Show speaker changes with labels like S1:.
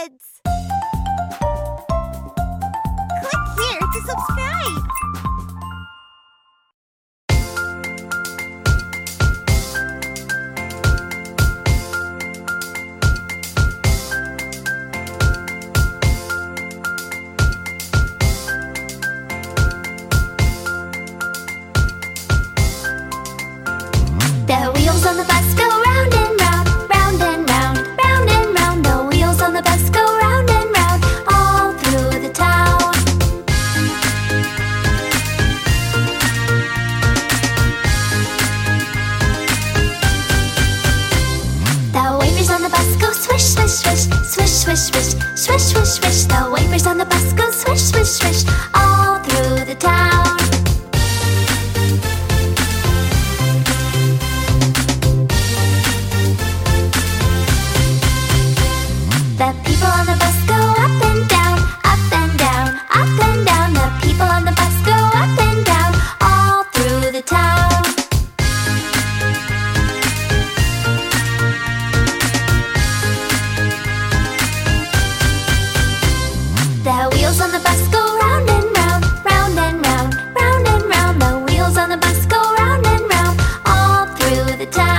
S1: kids!
S2: Swish, swish, swish, swish, swish. The wafers on the bus go swish, swish, swish, all through the town. The people on the bus the time.